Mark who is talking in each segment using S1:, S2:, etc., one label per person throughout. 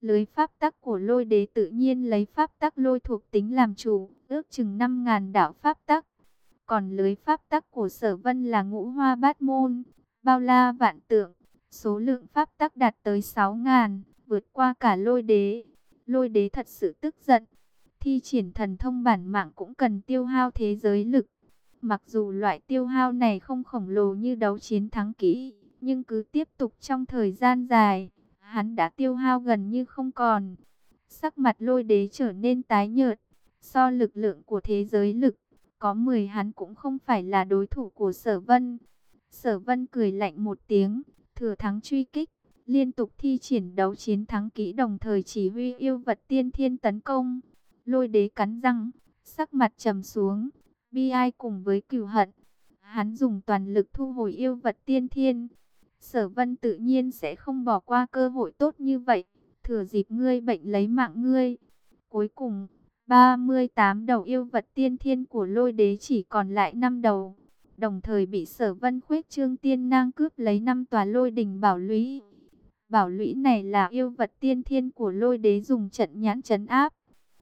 S1: Lưới pháp tắc của lôi đế tự nhiên lấy pháp tắc lôi thuộc tính làm chủ, ước chừng 5.000 đạo pháp tắc. Còn lưới pháp tắc của sở vân là ngũ hoa bát môn, bao la vạn tượng, số lượng pháp tắc đạt tới 6.000, vượt qua cả lôi đế. Lôi đế thật sự tức giận, thi triển thần thông bản mạng cũng cần tiêu hao thế giới lực. Mặc dù loại tiêu hao này không khổng lồ như đấu chiến thắng kỹ, nhưng cứ tiếp tục trong thời gian dài, hắn đã tiêu hao gần như không còn. Sắc mặt lôi đế trở nên tái nhợt, so lực lượng của thế giới lực, có 10 hắn cũng không phải là đối thủ của sở vân. Sở vân cười lạnh một tiếng, thừa thắng truy kích, liên tục thi triển đấu chiến thắng kỹ đồng thời chỉ huy yêu vật tiên thiên tấn công. Lôi đế cắn răng, sắc mặt trầm xuống, bi ai cùng với cửu hận. Hắn dùng toàn lực thu hồi yêu vật tiên thiên. Sở vân tự nhiên sẽ không bỏ qua cơ hội tốt như vậy. Thừa dịp ngươi bệnh lấy mạng ngươi. Cuối cùng, 38 đầu yêu vật tiên thiên của lôi đế chỉ còn lại 5 đầu. Đồng thời bị sở vân khuếch trương tiên nang cướp lấy 5 tòa lôi đình bảo lũy. Bảo lũy này là yêu vật tiên thiên của lôi đế dùng trận nhãn chấn áp.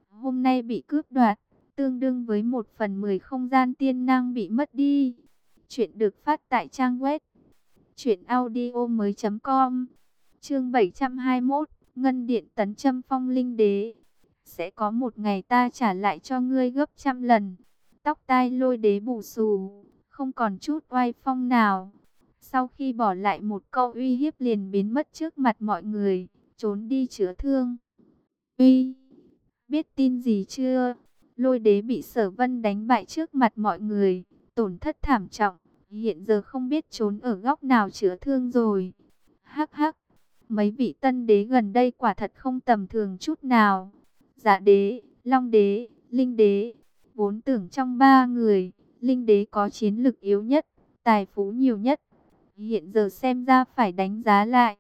S1: Hôm nay bị cướp đoạt, tương đương với 1 phần 10 không gian tiên năng bị mất đi. Chuyện được phát tại trang web truyệnaudiomoi.com. Chương 721, Ngân Điện tấn châm phong linh đế. Sẽ có một ngày ta trả lại cho ngươi gấp trăm lần. Tóc tai lôi đế bù xù, không còn chút oai phong nào. Sau khi bỏ lại một câu uy hiếp liền biến mất trước mặt mọi người, trốn đi chữa thương. Uy, biết tin gì chưa? Lôi đế bị sở vân đánh bại trước mặt mọi người, tổn thất thảm trọng. Hiện giờ không biết trốn ở góc nào chữa thương rồi. Hắc hắc, mấy vị tân đế gần đây quả thật không tầm thường chút nào. Dạ đế, long đế, linh đế, vốn tưởng trong ba người, linh đế có chiến lực yếu nhất, tài phú nhiều nhất. Hiện giờ xem ra phải đánh giá lại.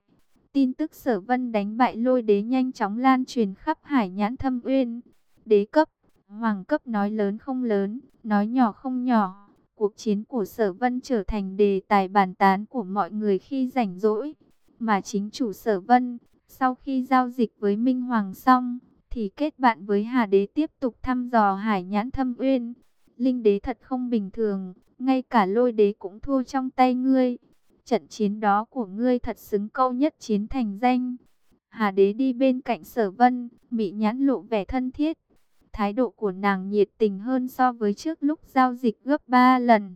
S1: Tin tức sở vân đánh bại lôi đế nhanh chóng lan truyền khắp hải nhãn thâm uyên. Đế cấp, hoàng cấp nói lớn không lớn, nói nhỏ không nhỏ. Cuộc chiến của sở vân trở thành đề tài bàn tán của mọi người khi rảnh rỗi. Mà chính chủ sở vân, sau khi giao dịch với Minh Hoàng xong, thì kết bạn với Hà Đế tiếp tục thăm dò hải nhãn thâm uyên. Linh đế thật không bình thường, ngay cả lôi đế cũng thua trong tay ngươi. Trận chiến đó của ngươi thật xứng câu nhất chiến thành danh. Hà đế đi bên cạnh sở vân, bị nhãn lộ vẻ thân thiết. Thái độ của nàng nhiệt tình hơn so với trước lúc giao dịch gấp 3 lần.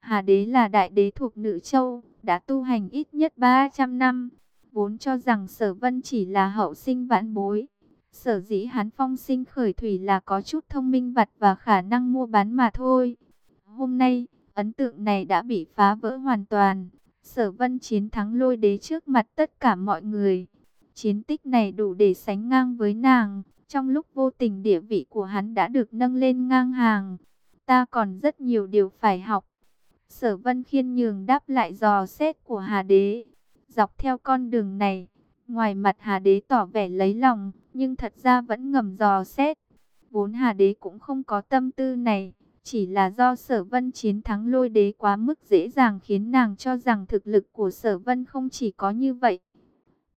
S1: Hà đế là đại đế thuộc nữ châu, đã tu hành ít nhất 300 năm. Vốn cho rằng sở vân chỉ là hậu sinh vãn bối. Sở dĩ hắn phong sinh khởi thủy là có chút thông minh vặt và khả năng mua bán mà thôi. Hôm nay, ấn tượng này đã bị phá vỡ hoàn toàn. Sở vân chiến thắng lôi đế trước mặt tất cả mọi người. Chiến tích này đủ để sánh ngang với nàng. Trong lúc vô tình địa vị của hắn đã được nâng lên ngang hàng. Ta còn rất nhiều điều phải học. Sở vân khiên nhường đáp lại dò xét của Hà Đế. Dọc theo con đường này, ngoài mặt Hà Đế tỏ vẻ lấy lòng, nhưng thật ra vẫn ngầm dò xét. Vốn Hà Đế cũng không có tâm tư này, chỉ là do sở vân chiến thắng lôi đế quá mức dễ dàng khiến nàng cho rằng thực lực của sở vân không chỉ có như vậy.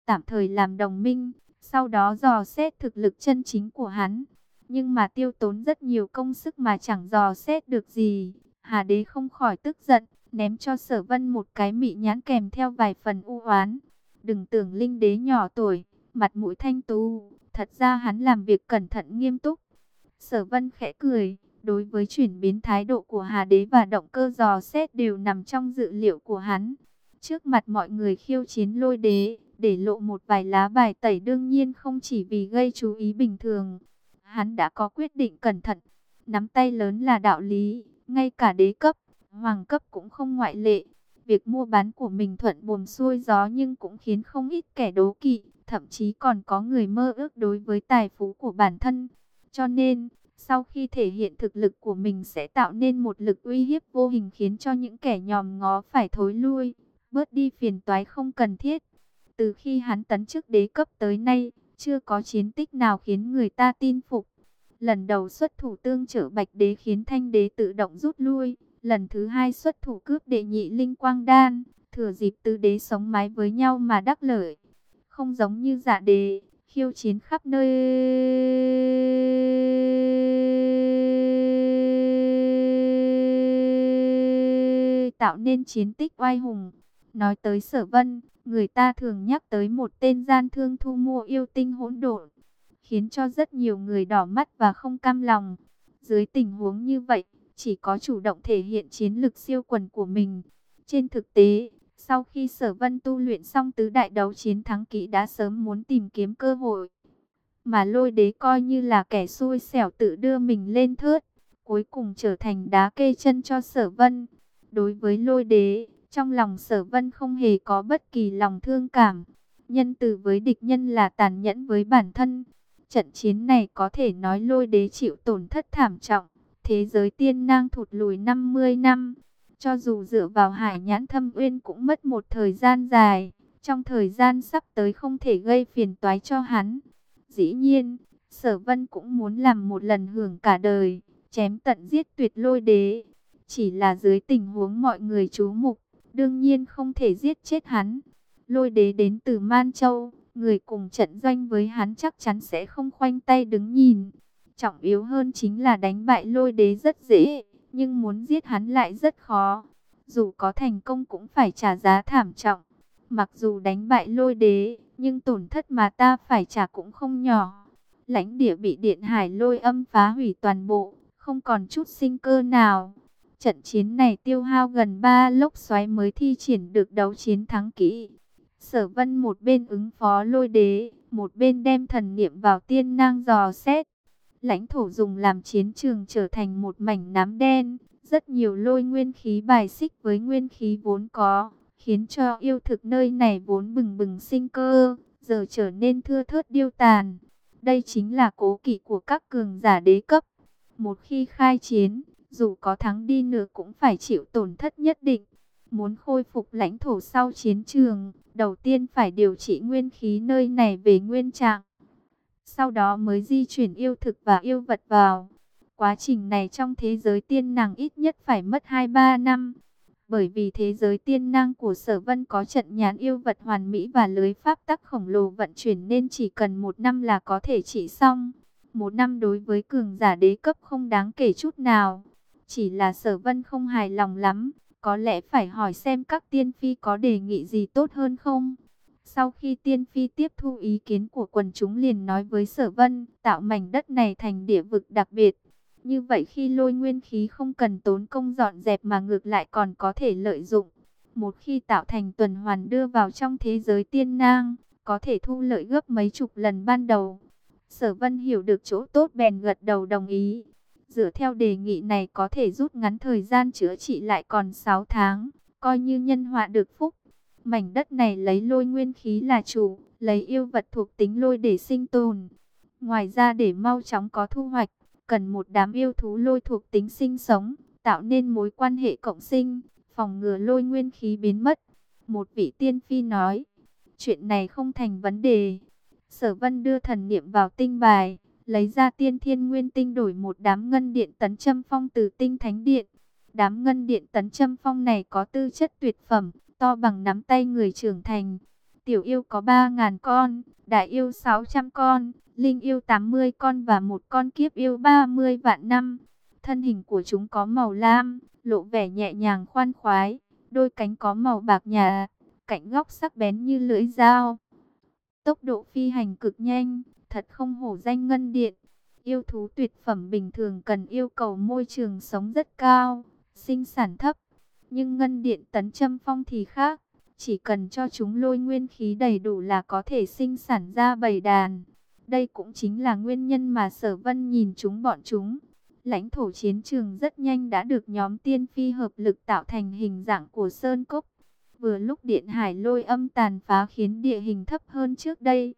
S1: Tạm thời làm đồng minh, sau đó dò xét thực lực chân chính của hắn. Nhưng mà tiêu tốn rất nhiều công sức mà chẳng dò xét được gì. Hà đế không khỏi tức giận, ném cho sở vân một cái mị nhãn kèm theo vài phần u oán. Đừng tưởng linh đế nhỏ tuổi, mặt mũi thanh tú, thật ra hắn làm việc cẩn thận nghiêm túc. Sở vân khẽ cười, đối với chuyển biến thái độ của Hà đế và động cơ dò xét đều nằm trong dự liệu của hắn. Trước mặt mọi người khiêu chiến lôi đế, để lộ một vài lá bài tẩy đương nhiên không chỉ vì gây chú ý bình thường. Hắn đã có quyết định cẩn thận, nắm tay lớn là đạo lý, ngay cả đế cấp, hoàng cấp cũng không ngoại lệ. Việc mua bán của mình thuận buồm xuôi gió nhưng cũng khiến không ít kẻ đố kỵ, thậm chí còn có người mơ ước đối với tài phú của bản thân. Cho nên, sau khi thể hiện thực lực của mình sẽ tạo nên một lực uy hiếp vô hình khiến cho những kẻ nhòm ngó phải thối lui, bớt đi phiền toái không cần thiết. Từ khi hắn tấn chức đế cấp tới nay, chưa có chiến tích nào khiến người ta tin phục. Lần đầu xuất thủ tương trợ bạch đế khiến thanh đế tự động rút lui. Lần thứ hai xuất thủ cướp đệ nhị linh quang đan, thừa dịp tứ đế sống mái với nhau mà đắc lợi. Không giống như giả đế, khiêu chiến khắp nơi. Tạo nên chiến tích oai hùng. Nói tới sở vân, người ta thường nhắc tới một tên gian thương thu mua yêu tinh hỗn độn, khiến cho rất nhiều người đỏ mắt và không cam lòng. Dưới tình huống như vậy, chỉ có chủ động thể hiện chiến lực siêu quần của mình. Trên thực tế, sau khi sở vân tu luyện xong tứ đại đấu chiến thắng kỹ đã sớm muốn tìm kiếm cơ hội. Mà lôi đế coi như là kẻ xui xẻo tự đưa mình lên thớt, cuối cùng trở thành đá kê chân cho sở vân. Đối với lôi đế, trong lòng sở vân không hề có bất kỳ lòng thương cảm. Nhân từ với địch nhân là tàn nhẫn với bản thân. Trận chiến này có thể nói lôi đế chịu tổn thất thảm trọng. Thế giới tiên nang thụt lùi 50 năm. Cho dù dựa vào hải nhãn thâm uyên cũng mất một thời gian dài. Trong thời gian sắp tới không thể gây phiền toái cho hắn. Dĩ nhiên, sở vân cũng muốn làm một lần hưởng cả đời. Chém tận giết tuyệt lôi đế. Chỉ là dưới tình huống mọi người chú mục đương nhiên không thể giết chết hắn. Lôi đế đến từ Man Châu, người cùng trận doanh với hắn chắc chắn sẽ không khoanh tay đứng nhìn. Trọng yếu hơn chính là đánh bại lôi đế rất dễ, nhưng muốn giết hắn lại rất khó. Dù có thành công cũng phải trả giá thảm trọng. Mặc dù đánh bại lôi đế, nhưng tổn thất mà ta phải trả cũng không nhỏ. Lãnh địa bị điện hải lôi âm phá hủy toàn bộ, không còn chút sinh cơ nào. Trận chiến này tiêu hao gần 3 lốc xoáy mới thi triển được đấu chiến thắng kỹ. Sở vân một bên ứng phó lôi đế, một bên đem thần niệm vào tiên nang dò xét. Lãnh thổ dùng làm chiến trường trở thành một mảnh nám đen, rất nhiều lôi nguyên khí bài xích với nguyên khí vốn có, khiến cho yêu thực nơi này vốn bừng bừng sinh cơ, giờ trở nên thưa thớt điêu tàn. Đây chính là cố kỵ của các cường giả đế cấp. Một khi khai chiến, dù có thắng đi nữa cũng phải chịu tổn thất nhất định. Muốn khôi phục lãnh thổ sau chiến trường, đầu tiên phải điều trị nguyên khí nơi này về nguyên trạng. Sau đó mới di chuyển yêu thực và yêu vật vào. Quá trình này trong thế giới tiên năng ít nhất phải mất 2-3 năm. Bởi vì thế giới tiên năng của sở vân có trận nhãn yêu vật hoàn mỹ và lưới pháp tắc khổng lồ vận chuyển nên chỉ cần một năm là có thể trị xong. Một năm đối với cường giả đế cấp không đáng kể chút nào. Chỉ là sở vân không hài lòng lắm, có lẽ phải hỏi xem các tiên phi có đề nghị gì tốt hơn không. Sau khi tiên phi tiếp thu ý kiến của quần chúng liền nói với sở vân, tạo mảnh đất này thành địa vực đặc biệt. Như vậy khi lôi nguyên khí không cần tốn công dọn dẹp mà ngược lại còn có thể lợi dụng. Một khi tạo thành tuần hoàn đưa vào trong thế giới tiên nang, có thể thu lợi gấp mấy chục lần ban đầu. Sở vân hiểu được chỗ tốt bèn gật đầu đồng ý. Dựa theo đề nghị này có thể rút ngắn thời gian chữa trị lại còn 6 tháng, coi như nhân họa được phúc. Mảnh đất này lấy lôi nguyên khí là chủ, lấy yêu vật thuộc tính lôi để sinh tồn. Ngoài ra để mau chóng có thu hoạch, cần một đám yêu thú lôi thuộc tính sinh sống, tạo nên mối quan hệ cộng sinh, phòng ngừa lôi nguyên khí biến mất. Một vị tiên phi nói, chuyện này không thành vấn đề. Sở vân đưa thần niệm vào tinh bài, lấy ra tiên thiên nguyên tinh đổi một đám ngân điện tấn châm phong từ tinh thánh điện. Đám ngân điện tấn châm phong này có tư chất tuyệt phẩm, to bằng nắm tay người trưởng thành. Tiểu yêu có 3.000 con, đại yêu 600 con, linh yêu 80 con và một con kiếp yêu 30 vạn năm. Thân hình của chúng có màu lam, lộ vẻ nhẹ nhàng khoan khoái, đôi cánh có màu bạc nhà, cạnh góc sắc bén như lưỡi dao. Tốc độ phi hành cực nhanh, thật không hổ danh ngân điện. Yêu thú tuyệt phẩm bình thường cần yêu cầu môi trường sống rất cao, sinh sản thấp. Nhưng ngân điện tấn châm phong thì khác, chỉ cần cho chúng lôi nguyên khí đầy đủ là có thể sinh sản ra bầy đàn. Đây cũng chính là nguyên nhân mà sở vân nhìn chúng bọn chúng. Lãnh thổ chiến trường rất nhanh đã được nhóm tiên phi hợp lực tạo thành hình dạng của Sơn Cốc. Vừa lúc điện hải lôi âm tàn phá khiến địa hình thấp hơn trước đây.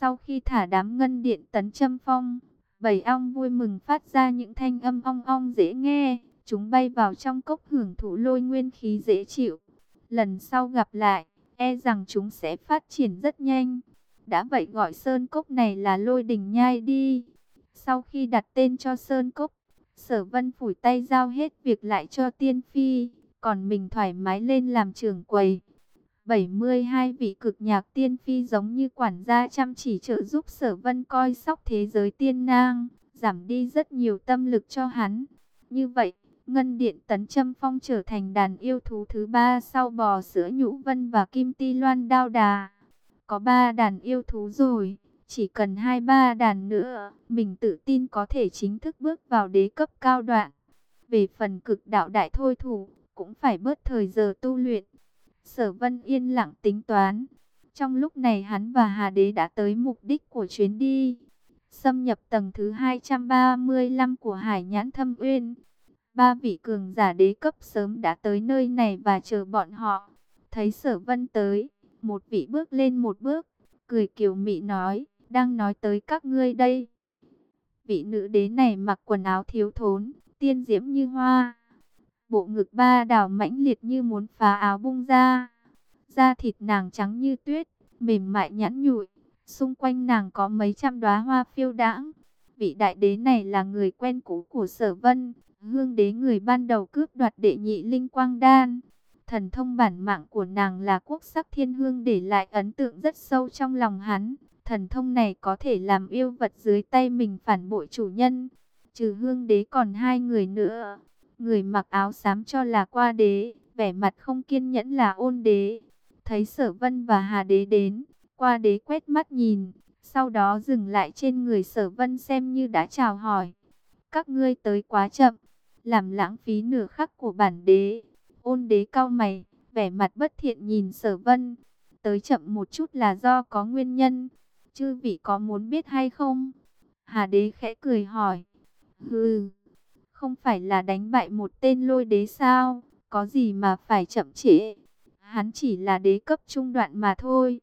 S1: Sau khi thả đám ngân điện tấn châm phong, bầy ong vui mừng phát ra những thanh âm ong ong dễ nghe. Chúng bay vào trong cốc hưởng thụ lôi nguyên khí dễ chịu. Lần sau gặp lại, e rằng chúng sẽ phát triển rất nhanh. Đã vậy gọi sơn cốc này là lôi đình nhai đi. Sau khi đặt tên cho sơn cốc, sở vân phủi tay giao hết việc lại cho tiên phi. Còn mình thoải mái lên làm trưởng quầy. 72 vị cực nhạc tiên phi giống như quản gia chăm chỉ trợ giúp sở vân coi sóc thế giới tiên nang, giảm đi rất nhiều tâm lực cho hắn. Như vậy, Ngân Điện Tấn Châm Phong trở thành đàn yêu thú thứ ba sau bò sữa nhũ vân và kim ti loan đao đà. Có ba đàn yêu thú rồi, chỉ cần hai ba đàn nữa, mình tự tin có thể chính thức bước vào đế cấp cao đoạn. Về phần cực đạo đại thôi thủ, cũng phải bớt thời giờ tu luyện. Sở Vân yên lặng tính toán. Trong lúc này hắn và Hà Đế đã tới mục đích của chuyến đi. Xâm nhập tầng thứ 235 của Hải Nhãn Thâm Uyên. Ba vị cường giả đế cấp sớm đã tới nơi này và chờ bọn họ. Thấy Sở Vân tới, một vị bước lên một bước, cười kiều mị nói, đang nói tới các ngươi đây. Vị nữ đế này mặc quần áo thiếu thốn, tiên diễm như hoa bộ ngực ba đảo mãnh liệt như muốn phá áo bung ra. Da thịt nàng trắng như tuyết, mềm mại nhẵn nhụi, xung quanh nàng có mấy trăm đóa hoa phiêu đãng. Vị đại đế này là người quen cũ của Sở Vân, hương đế người ban đầu cướp đoạt đệ nhị linh quang đan. Thần thông bản mạng của nàng là quốc sắc thiên hương để lại ấn tượng rất sâu trong lòng hắn. Thần thông này có thể làm yêu vật dưới tay mình phản bội chủ nhân. Trừ hương đế còn hai người nữa. Người mặc áo xám cho là qua đế, vẻ mặt không kiên nhẫn là ôn đế. Thấy sở vân và hà đế đến, qua đế quét mắt nhìn, sau đó dừng lại trên người sở vân xem như đã chào hỏi. Các ngươi tới quá chậm, làm lãng phí nửa khắc của bản đế. Ôn đế cao mày, vẻ mặt bất thiện nhìn sở vân. Tới chậm một chút là do có nguyên nhân. Chư vị có muốn biết hay không? Hà đế khẽ cười hỏi. Hừ không phải là đánh bại một tên lôi đế sao, có gì mà phải chậm trễ. Hắn chỉ là đế cấp trung đoạn mà thôi.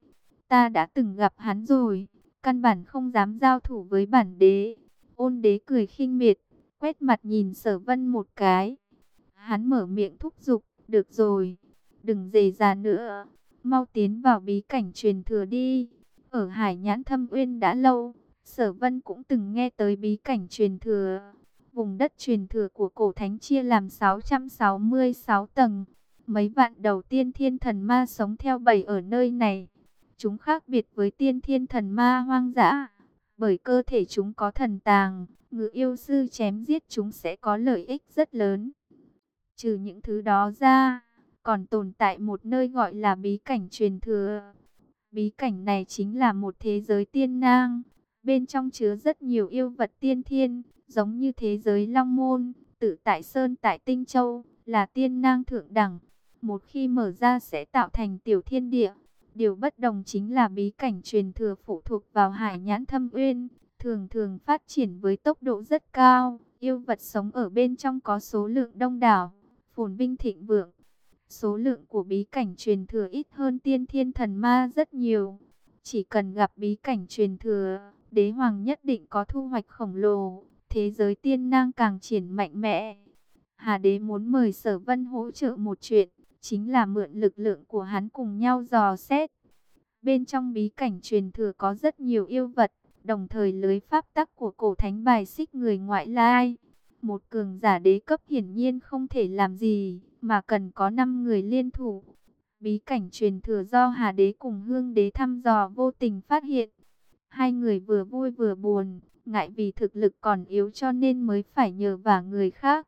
S1: Ta đã từng gặp hắn rồi, căn bản không dám giao thủ với bản đế. Ôn đế cười khinh miệt, quét mặt nhìn sở vân một cái. Hắn mở miệng thúc giục, được rồi, đừng dề già nữa, mau tiến vào bí cảnh truyền thừa đi. Ở Hải Nhãn Thâm Uyên đã lâu, sở vân cũng từng nghe tới bí cảnh truyền thừa. Vùng đất truyền thừa của cổ thánh chia làm 666 tầng. Mấy vạn đầu tiên thiên thần ma sống theo bầy ở nơi này. Chúng khác biệt với tiên thiên thần ma hoang dã. Bởi cơ thể chúng có thần tàng, ngự yêu sư chém giết chúng sẽ có lợi ích rất lớn. Trừ những thứ đó ra, còn tồn tại một nơi gọi là bí cảnh truyền thừa. Bí cảnh này chính là một thế giới tiên nang, bên trong chứa rất nhiều yêu vật tiên thiên, giống như thế giới Long Môn, tự tại Sơn tại Tinh Châu, là tiên nang thượng đẳng. Một khi mở ra sẽ tạo thành tiểu thiên địa. Điều bất đồng chính là bí cảnh truyền thừa phụ thuộc vào hải nhãn thâm uyên, thường thường phát triển với tốc độ rất cao. Yêu vật sống ở bên trong có số lượng đông đảo, phồn vinh thịnh vượng. Số lượng của bí cảnh truyền thừa ít hơn tiên thiên thần ma rất nhiều. Chỉ cần gặp bí cảnh truyền thừa, đế hoàng nhất định có thu hoạch khổng lồ thế giới tiên nang càng triển mạnh mẽ. Hà đế muốn mời sở vân hỗ trợ một chuyện, chính là mượn lực lượng của hắn cùng nhau dò xét. Bên trong bí cảnh truyền thừa có rất nhiều yêu vật, đồng thời lưới pháp tắc của cổ thánh bài xích người ngoại lai. Một cường giả đế cấp hiển nhiên không thể làm gì, mà cần có 5 người liên thủ. Bí cảnh truyền thừa do Hà đế cùng Hương đế thăm dò vô tình phát hiện. Hai người vừa vui vừa buồn, ngại vì thực lực còn yếu cho nên mới phải nhờ vả người khác.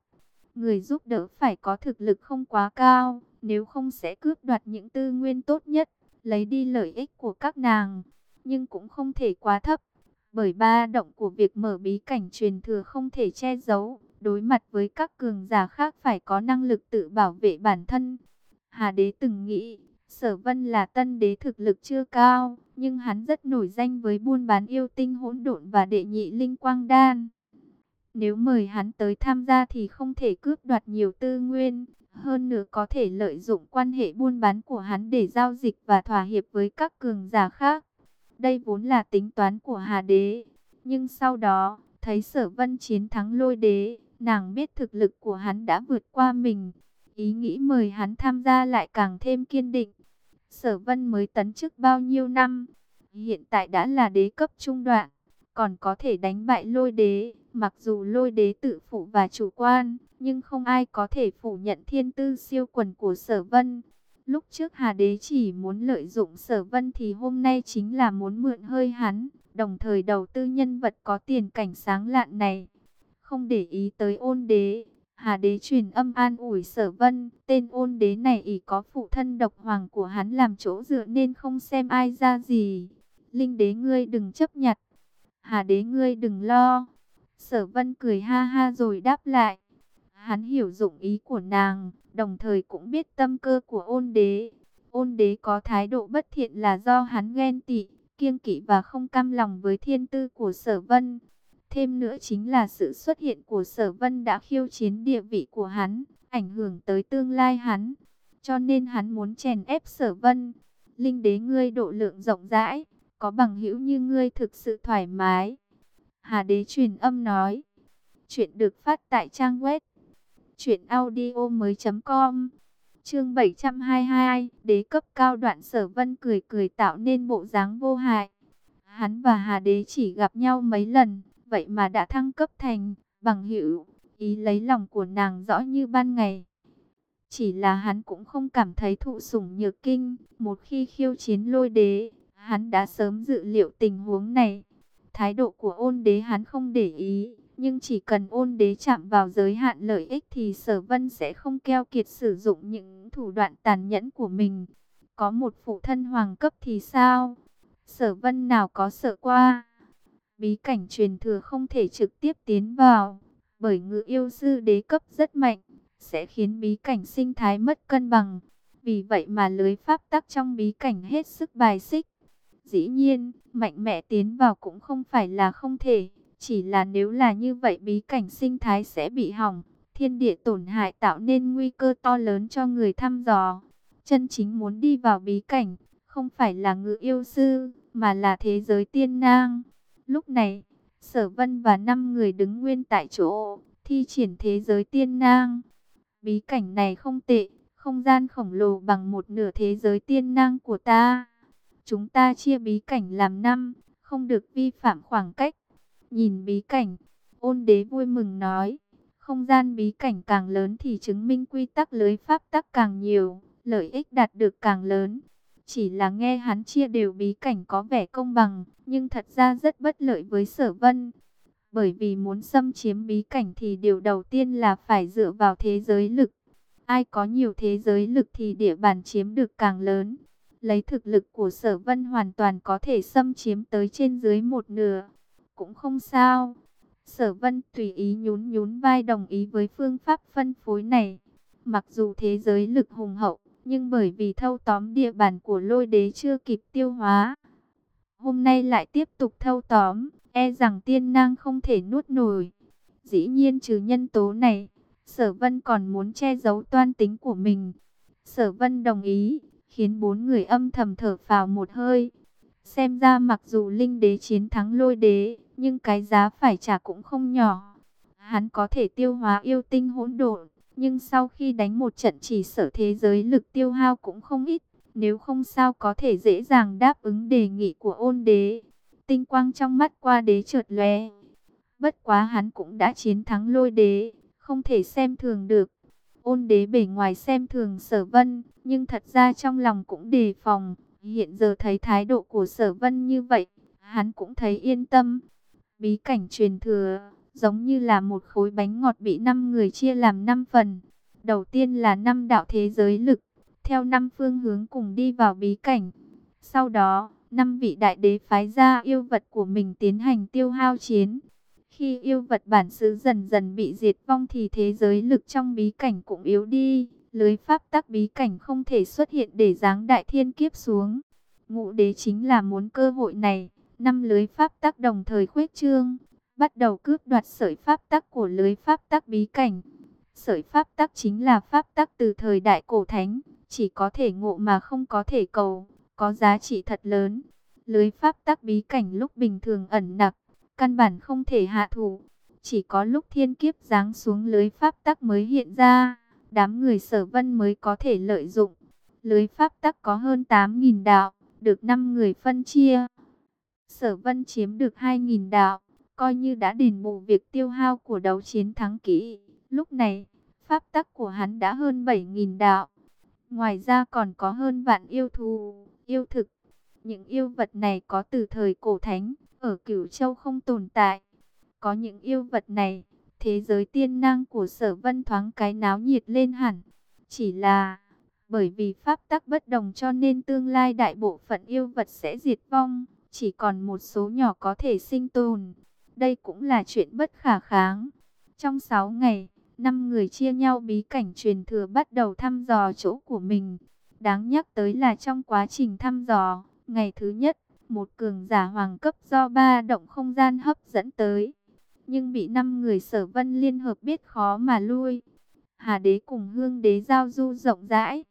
S1: Người giúp đỡ phải có thực lực không quá cao, nếu không sẽ cướp đoạt những tư nguyên tốt nhất, lấy đi lợi ích của các nàng, nhưng cũng không thể quá thấp. Bởi ba động của việc mở bí cảnh truyền thừa không thể che giấu, đối mặt với các cường giả khác phải có năng lực tự bảo vệ bản thân. Hà đế từng nghĩ, Sở Vân là tân đế thực lực chưa cao, nhưng hắn rất nổi danh với buôn bán yêu tinh hỗn độn và đệ nhị linh quang đan. Nếu mời hắn tới tham gia thì không thể cướp đoạt nhiều tư nguyên, hơn nữa có thể lợi dụng quan hệ buôn bán của hắn để giao dịch và thỏa hiệp với các cường giả khác. Đây vốn là tính toán của Hà Đế, nhưng sau đó, thấy Sở Vân chiến thắng Lôi Đế, nàng biết thực lực của hắn đã vượt qua mình, ý nghĩ mời hắn tham gia lại càng thêm kiên định. Sở Vân mới tấn chức bao nhiêu năm, hiện tại đã là đế cấp trung đoạn, còn có thể đánh bại lôi đế. Mặc dù lôi đế tự phụ và chủ quan, nhưng không ai có thể phủ nhận thiên tư siêu quần của sở vân. Lúc trước Hà Đế chỉ muốn lợi dụng sở vân thì hôm nay chính là muốn mượn hơi hắn, đồng thời đầu tư nhân vật có tiền cảnh sáng lạn này. Không để ý tới ôn đế, Hà Đế truyền âm an ủi sở vân, tên ôn đế này ỷ có phụ thân độc hoàng của hắn làm chỗ dựa nên không xem ai ra gì. Linh đế ngươi đừng chấp nhặt, Hà Đế ngươi đừng lo. Sở vân cười ha ha rồi đáp lại. Hắn hiểu dụng ý của nàng, đồng thời cũng biết tâm cơ của ôn đế. Ôn đế có thái độ bất thiện là do hắn ghen tị, kiêng kỵ và không cam lòng với thiên tư của sở vân. Thêm nữa chính là sự xuất hiện của sở vân đã khiêu chiến địa vị của hắn, ảnh hưởng tới tương lai hắn. Cho nên hắn muốn chèn ép sở vân. Linh đế ngươi độ lượng rộng rãi, có bằng hữu như ngươi thực sự thoải mái. Hà đế truyền âm nói. Chuyện được phát tại trang web Chuyện audio mới com Chương 722 Đế cấp cao đoạn sở vân cười cười tạo nên bộ dáng vô hại Hắn và Hà đế chỉ gặp nhau mấy lần Vậy mà đã thăng cấp thành bằng hữu Ý lấy lòng của nàng rõ như ban ngày Chỉ là hắn cũng không cảm thấy thụ sủng nhược kinh Một khi khiêu chiến lôi đế, Hắn đã sớm dự liệu tình huống này Thái độ của ôn đế hắn không để ý, nhưng chỉ cần ôn đế chạm vào giới hạn lợi ích thì sở vân sẽ không keo kiệt sử dụng những thủ đoạn tàn nhẫn của mình. Có một phụ thân hoàng cấp thì sao? Sở vân nào có sợ qua? Bí cảnh truyền thừa không thể trực tiếp tiến vào, bởi ngự yêu sư đế cấp rất mạnh, sẽ khiến bí cảnh sinh thái mất cân bằng. Vì vậy mà lưới pháp tắc trong bí cảnh hết sức bài xích. Dĩ nhiên, mạnh mẽ tiến vào cũng không phải là không thể. Chỉ là nếu là như vậy bí cảnh sinh thái sẽ bị hỏng, thiên địa tổn hại tạo nên nguy cơ to lớn cho người thăm dò. Chân chính muốn đi vào bí cảnh, không phải là ngự yêu sư, mà là thế giới tiên nang. Lúc này, sở vân và năm người đứng nguyên tại chỗ, thi triển thế giới tiên nang. Bí cảnh này không tệ, không gian khổng lồ bằng một nửa thế giới tiên nang của ta. Chúng ta chia bí cảnh làm năm, không được vi phạm khoảng cách. Nhìn bí cảnh, ôn đế vui mừng nói, không gian bí cảnh càng lớn thì chứng minh quy tắc lưới pháp tắc càng nhiều, lợi ích đạt được càng lớn. Chỉ là nghe hắn chia đều bí cảnh có vẻ công bằng, nhưng thật ra rất bất lợi với sở vân. Bởi vì muốn xâm chiếm bí cảnh thì điều đầu tiên là phải dựa vào thế giới lực. Ai có nhiều thế giới lực thì địa bàn chiếm được càng lớn. Lấy thực lực của sở vân hoàn toàn có thể xâm chiếm tới trên dưới một nửa cũng không sao. Sở vân tùy ý nhún nhún vai đồng ý với phương pháp phân phối này. Mặc dù thế giới lực hùng hậu, nhưng bởi vì thâu tóm địa bàn của lôi đế chưa kịp tiêu hóa. Hôm nay lại tiếp tục thâu tóm, e rằng tiên nang không thể nuốt nổi. Dĩ nhiên trừ nhân tố này, sở vân còn muốn che giấu toan tính của mình. Sở vân đồng ý, khiến bốn người âm thầm thở phào một hơi. Xem ra mặc dù linh đế chiến thắng lôi đế, nhưng cái giá phải trả cũng không nhỏ. Hắn có thể tiêu hóa yêu tinh hỗn độn, nhưng sau khi đánh một trận chỉ sở thế giới lực tiêu hao cũng không ít, nếu không sao có thể dễ dàng đáp ứng đề nghị của ôn đế. Tinh quang trong mắt qua đế chợt lóe. Bất quá hắn cũng đã chiến thắng lôi đế, không thể xem thường được. Ôn đế bề ngoài xem thường sở vân, nhưng thật ra trong lòng cũng đề phòng. Hiện giờ thấy thái độ của sở vân như vậy, hắn cũng thấy yên tâm. Bí cảnh truyền thừa, giống như là một khối bánh ngọt bị năm người chia làm năm phần. Đầu tiên là năm đạo thế giới lực, theo năm phương hướng cùng đi vào bí cảnh. Sau đó, năm vị đại đế phái ra yêu vật của mình tiến hành tiêu hao chiến. Khi yêu vật bản xứ dần dần bị diệt vong thì thế giới lực trong bí cảnh cũng yếu đi. Lưới pháp tắc bí cảnh không thể xuất hiện để giáng đại thiên kiếp xuống. Ngũ đế chính là muốn cơ hội này năm lưới pháp tắc đồng thời khuếch trương, bắt đầu cướp đoạt sợi pháp tắc của lưới pháp tắc bí cảnh. Sợi pháp tắc chính là pháp tắc từ thời đại cổ thánh, chỉ có thể ngộ mà không có thể cầu, có giá trị thật lớn. Lưới pháp tắc bí cảnh lúc bình thường ẩn nặc, căn bản không thể hạ thủ, chỉ có lúc thiên kiếp giáng xuống lưới pháp tắc mới hiện ra, đám người sở vân mới có thể lợi dụng. Lưới pháp tắc có hơn 8.000 đạo, được 5 người phân chia. Sở Vân chiếm được 2.000 đạo, coi như đã đền bù việc tiêu hao của đấu chiến thắng kỹ. Lúc này, pháp tắc của hắn đã hơn 7.000 đạo. Ngoài ra còn có hơn vạn yêu thú, yêu thực. Những yêu vật này có từ thời cổ thánh, ở cửu châu không tồn tại. Có những yêu vật này, thế giới tiên năng của sở vân thoáng cái náo nhiệt lên hẳn. Chỉ là, bởi vì pháp tắc bất đồng cho nên tương lai đại bộ phận yêu vật sẽ diệt vong, chỉ còn một số nhỏ có thể sinh tồn. Đây cũng là chuyện bất khả kháng. Trong 6 ngày, năm người chia nhau bí cảnh truyền thừa bắt đầu thăm dò chỗ của mình. Đáng nhắc tới là trong quá trình thăm dò, ngày thứ nhất, một cường giả hoàng cấp do ba động không gian hấp dẫn tới. Nhưng bị năm người sở vân liên hợp biết khó mà lui. Hà đế cùng hương đế giao du rộng rãi.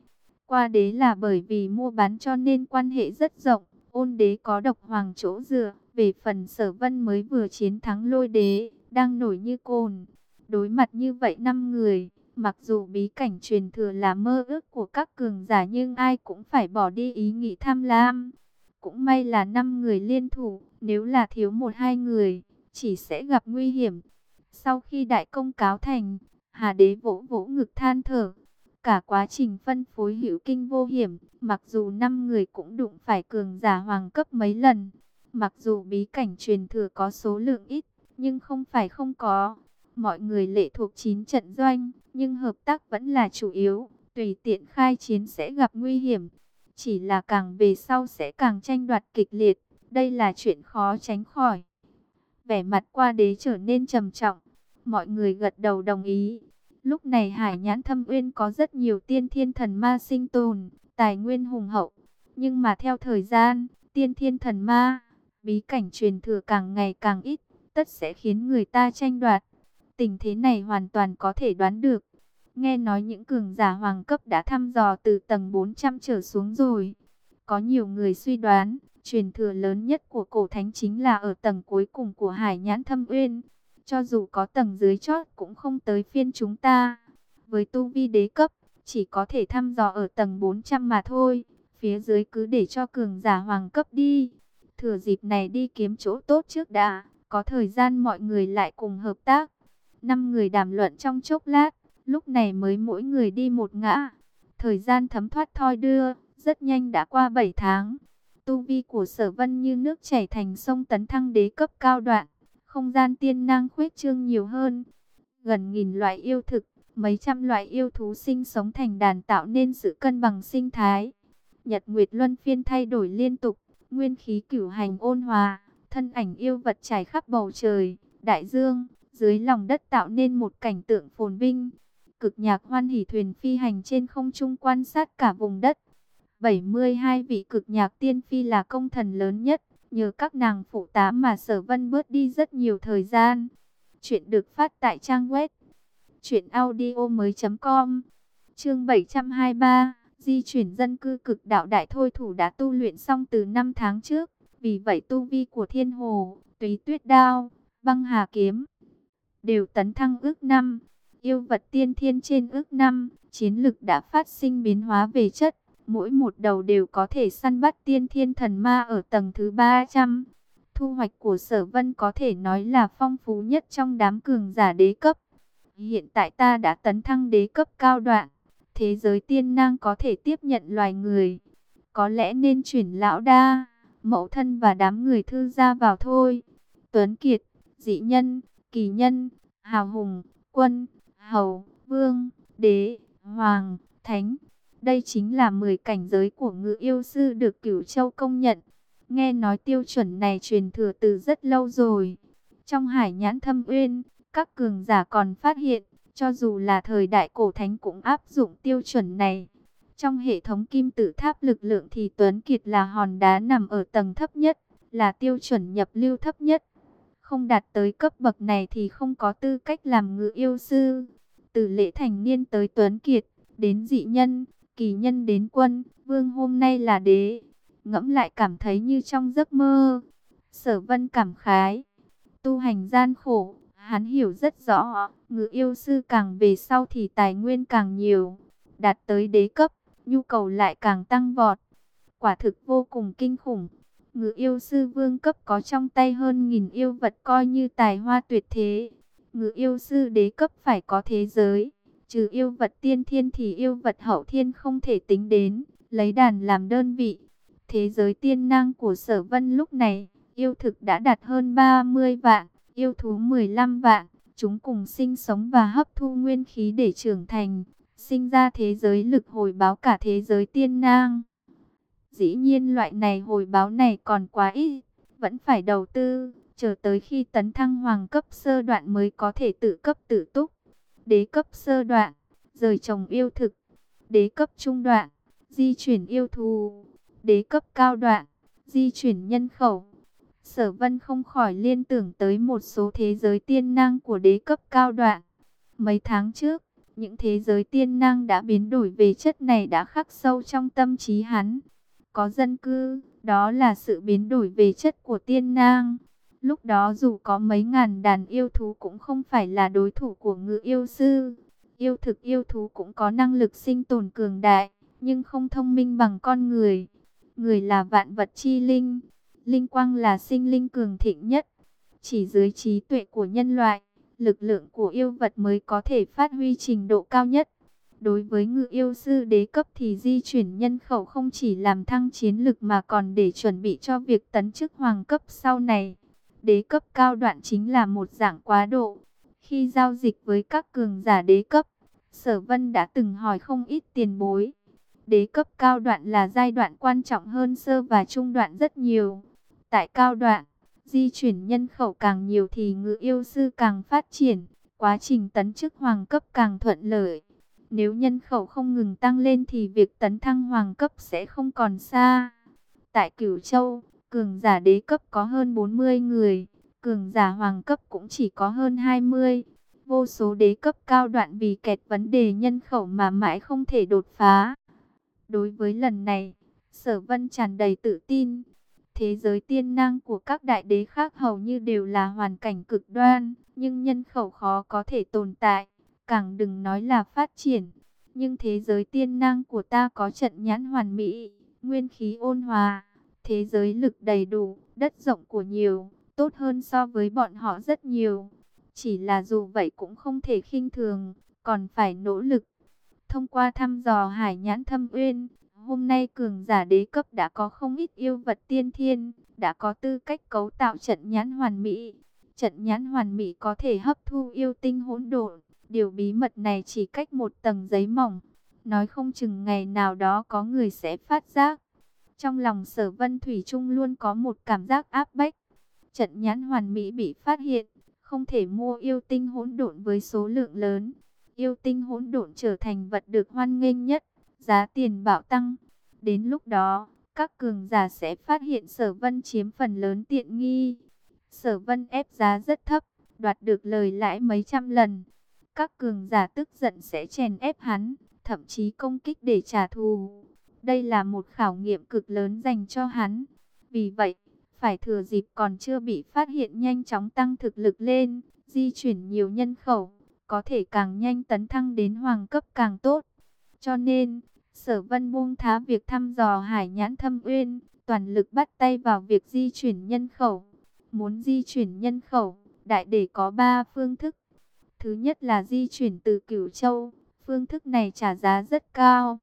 S1: Qua đế là bởi vì mua bán cho nên quan hệ rất rộng. Ôn đế có độc hoàng chỗ dựa. Về phần sở vân mới vừa chiến thắng lôi đế, đang nổi như cồn. Đối mặt như vậy năm người, mặc dù bí cảnh truyền thừa là mơ ước của các cường giả nhưng ai cũng phải bỏ đi ý nghĩ tham lam. Cũng may là năm người liên thủ, nếu là thiếu một hai người, chỉ sẽ gặp nguy hiểm. Sau khi đại công cáo thành, Hà đế vỗ vỗ ngực than thở. Cả quá trình phân phối hữu kinh vô hiểm, mặc dù năm người cũng đụng phải cường giả hoàng cấp mấy lần. Mặc dù bí cảnh truyền thừa có số lượng ít, nhưng không phải không có. Mọi người lệ thuộc chín trận doanh, nhưng hợp tác vẫn là chủ yếu. Tùy tiện khai chiến sẽ gặp nguy hiểm. Chỉ là càng về sau sẽ càng tranh đoạt kịch liệt. Đây là chuyện khó tránh khỏi. Vẻ mặt qua đế trở nên trầm trọng. Mọi người gật đầu đồng ý. Lúc này Hải Nhãn Thâm Uyên có rất nhiều tiên thiên thần ma sinh tồn, tài nguyên hùng hậu. Nhưng mà theo thời gian, tiên thiên thần ma, bí cảnh truyền thừa càng ngày càng ít, tất sẽ khiến người ta tranh đoạt. Tình thế này hoàn toàn có thể đoán được. Nghe nói những cường giả hoàng cấp đã thăm dò từ tầng 400 trở xuống rồi. Có nhiều người suy đoán, truyền thừa lớn nhất của cổ thánh chính là ở tầng cuối cùng của hải nhãn thâm uyên. Cho dù có tầng dưới chót cũng không tới phiên chúng ta. Với tu vi đế cấp, chỉ có thể thăm dò ở tầng 400 mà thôi. Phía dưới cứ để cho cường giả hoàng cấp đi. Thừa dịp này đi kiếm chỗ tốt trước đã. Có thời gian mọi người lại cùng hợp tác. Năm người đàm luận trong chốc lát. Lúc này mới mỗi người đi một ngã. Thời gian thấm thoát thoi đưa. Rất nhanh đã qua 7 tháng. Tu vi của sở vân như nước chảy thành sông tấn thăng đế cấp cao đoạn không gian tiên năng khuếch trương nhiều hơn. Gần nghìn loại yêu thực, mấy trăm loại yêu thú sinh sống thành đàn tạo nên sự cân bằng sinh thái. Nhật Nguyệt Luân phiên thay đổi liên tục, nguyên khí cửu hành ôn hòa, thân ảnh yêu vật trải khắp bầu trời, đại dương, dưới lòng đất tạo nên một cảnh tượng phồn vinh. Cực nhạc hoan hỉ thuyền phi hành trên không trung quan sát cả vùng đất. 72 vị cực nhạc tiên phi là công thần lớn nhất, Nhờ các nàng phụ tá mà sở vân bớt đi rất nhiều thời gian. Chuyện được phát tại trang web chuyểnaudio.com Chương 723 Di chuyển dân cư cực đạo đại thôi thủ đã tu luyện xong từ 5 tháng trước. Vì vậy tu vi của thiên hồ, túy tuyết đao, băng hà kiếm đều tấn thăng ước năm. Yêu vật tiên thiên trên ước năm, chiến lực đã phát sinh biến hóa về chất mỗi một đầu đều có thể săn bắt tiên thiên thần ma ở tầng thứ 300. Thu hoạch của sở vân có thể nói là phong phú nhất trong đám cường giả đế cấp. Hiện tại ta đã tấn thăng đế cấp cao đoạn. Thế giới tiên năng có thể tiếp nhận loài người. Có lẽ nên chuyển lão đa, mẫu thân và đám người thư gia vào thôi. Tuấn Kiệt, dị nhân, kỳ nhân, hào hùng, quân, hầu, vương, đế, hoàng, thánh, đây chính là 10 cảnh giới của ngự yêu sư được cửu châu công nhận. Nghe nói tiêu chuẩn này truyền thừa từ rất lâu rồi. Trong hải nhãn thâm uyên, các cường giả còn phát hiện, cho dù là thời đại cổ thánh cũng áp dụng tiêu chuẩn này. Trong hệ thống kim tự tháp lực lượng thì Tuấn Kiệt là hòn đá nằm ở tầng thấp nhất, là tiêu chuẩn nhập lưu thấp nhất. Không đạt tới cấp bậc này thì không có tư cách làm ngự yêu sư. Từ lễ thành niên tới Tuấn Kiệt, đến dị nhân, kỳ nhân đến quân, vương hôm nay là đế. Ngẫm lại cảm thấy như trong giấc mơ. Sở vân cảm khái. Tu hành gian khổ, hắn hiểu rất rõ. Ngự yêu sư càng về sau thì tài nguyên càng nhiều. Đạt tới đế cấp, nhu cầu lại càng tăng vọt. Quả thực vô cùng kinh khủng. Ngự yêu sư vương cấp có trong tay hơn nghìn yêu vật coi như tài hoa tuyệt thế. Ngự yêu sư đế cấp phải có thế giới Trừ yêu vật tiên thiên thì yêu vật hậu thiên không thể tính đến, lấy đàn làm đơn vị. Thế giới tiên năng của sở vân lúc này, yêu thực đã đạt hơn 30 vạn, yêu thú 15 vạn. Chúng cùng sinh sống và hấp thu nguyên khí để trưởng thành, sinh ra thế giới lực hồi báo cả thế giới tiên nang. Dĩ nhiên loại này hồi báo này còn quá ít, vẫn phải đầu tư, chờ tới khi tấn thăng hoàng cấp sơ đoạn mới có thể tự cấp tự túc. Đế cấp sơ đoạn, rời trồng yêu thực. Đế cấp trung đoạn, di chuyển yêu thù. Đế cấp cao đoạn, di chuyển nhân khẩu. Sở vân không khỏi liên tưởng tới một số thế giới tiên năng của đế cấp cao đoạn. Mấy tháng trước, những thế giới tiên năng đã biến đổi về chất này đã khắc sâu trong tâm trí hắn. Có dân cư, đó là sự biến đổi về chất của tiên năng. Lúc đó dù có mấy ngàn đàn yêu thú cũng không phải là đối thủ của ngự yêu sư. Yêu thực yêu thú cũng có năng lực sinh tồn cường đại, nhưng không thông minh bằng con người. Người là vạn vật chi linh, linh quang là sinh linh cường thịnh nhất. Chỉ dưới trí tuệ của nhân loại, lực lượng của yêu vật mới có thể phát huy trình độ cao nhất. Đối với ngự yêu sư đế cấp thì di chuyển nhân khẩu không chỉ làm thăng chiến lực mà còn để chuẩn bị cho việc tấn chức hoàng cấp sau này. Đế cấp cao đoạn chính là một dạng quá độ. Khi giao dịch với các cường giả đế cấp, Sở Vân đã từng hỏi không ít tiền bối. Đế cấp cao đoạn là giai đoạn quan trọng hơn sơ và trung đoạn rất nhiều. Tại cao đoạn, di chuyển nhân khẩu càng nhiều thì ngự yêu sư càng phát triển, quá trình tấn chức hoàng cấp càng thuận lợi. Nếu nhân khẩu không ngừng tăng lên thì việc tấn thăng hoàng cấp sẽ không còn xa. Tại Cửu Châu, cường giả đế cấp có hơn 40 người, cường giả hoàng cấp cũng chỉ có hơn 20. Vô số đế cấp cao đoạn vì kẹt vấn đề nhân khẩu mà mãi không thể đột phá. Đối với lần này, Sở Vân tràn đầy tự tin. Thế giới tiên năng của các đại đế khác hầu như đều là hoàn cảnh cực đoan, nhưng nhân khẩu khó có thể tồn tại, càng đừng nói là phát triển. Nhưng thế giới tiên năng của ta có trận nhãn hoàn mỹ, nguyên khí ôn hòa, thế giới lực đầy đủ, đất rộng của nhiều, tốt hơn so với bọn họ rất nhiều. Chỉ là dù vậy cũng không thể khinh thường, còn phải nỗ lực. Thông qua thăm dò hải nhãn thâm uyên, hôm nay cường giả đế cấp đã có không ít yêu vật tiên thiên, đã có tư cách cấu tạo trận nhãn hoàn mỹ. Trận nhãn hoàn mỹ có thể hấp thu yêu tinh hỗn độn, điều bí mật này chỉ cách một tầng giấy mỏng. Nói không chừng ngày nào đó có người sẽ phát giác. Trong lòng sở vân Thủy Trung luôn có một cảm giác áp bách. Trận nhãn hoàn mỹ bị phát hiện, không thể mua yêu tinh hỗn độn với số lượng lớn. Yêu tinh hỗn độn trở thành vật được hoan nghênh nhất, giá tiền bảo tăng. Đến lúc đó, các cường giả sẽ phát hiện sở vân chiếm phần lớn tiện nghi. Sở vân ép giá rất thấp, đoạt được lời lãi mấy trăm lần. Các cường giả tức giận sẽ chèn ép hắn, thậm chí công kích để trả thù. Đây là một khảo nghiệm cực lớn dành cho hắn. Vì vậy, phải thừa dịp còn chưa bị phát hiện nhanh chóng tăng thực lực lên, di chuyển nhiều nhân khẩu, có thể càng nhanh tấn thăng đến hoàng cấp càng tốt. Cho nên, Sở Vân buông thá việc thăm dò hải nhãn thâm uyên, toàn lực bắt tay vào việc di chuyển nhân khẩu. Muốn di chuyển nhân khẩu, đại để có 3 phương thức. Thứ nhất là di chuyển từ Cửu Châu, phương thức này trả giá rất cao.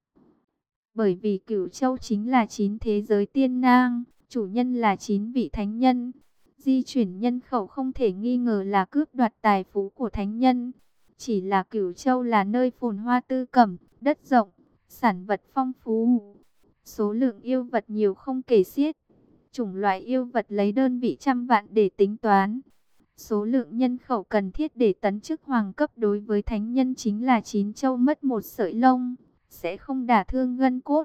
S1: Bởi vì Cửu Châu chính là chín thế giới tiên nang, chủ nhân là chín vị thánh nhân. Di chuyển nhân khẩu không thể nghi ngờ là cướp đoạt tài phú của thánh nhân. Chỉ là Cửu Châu là nơi phồn hoa tư cẩm, đất rộng, sản vật phong phú. Số lượng yêu vật nhiều không kể xiết. Chủng loại yêu vật lấy đơn vị trăm vạn để tính toán. Số lượng nhân khẩu cần thiết để tấn chức hoàng cấp đối với thánh nhân chính là chín châu mất một sợi lông, sẽ không đả thương gân cốt.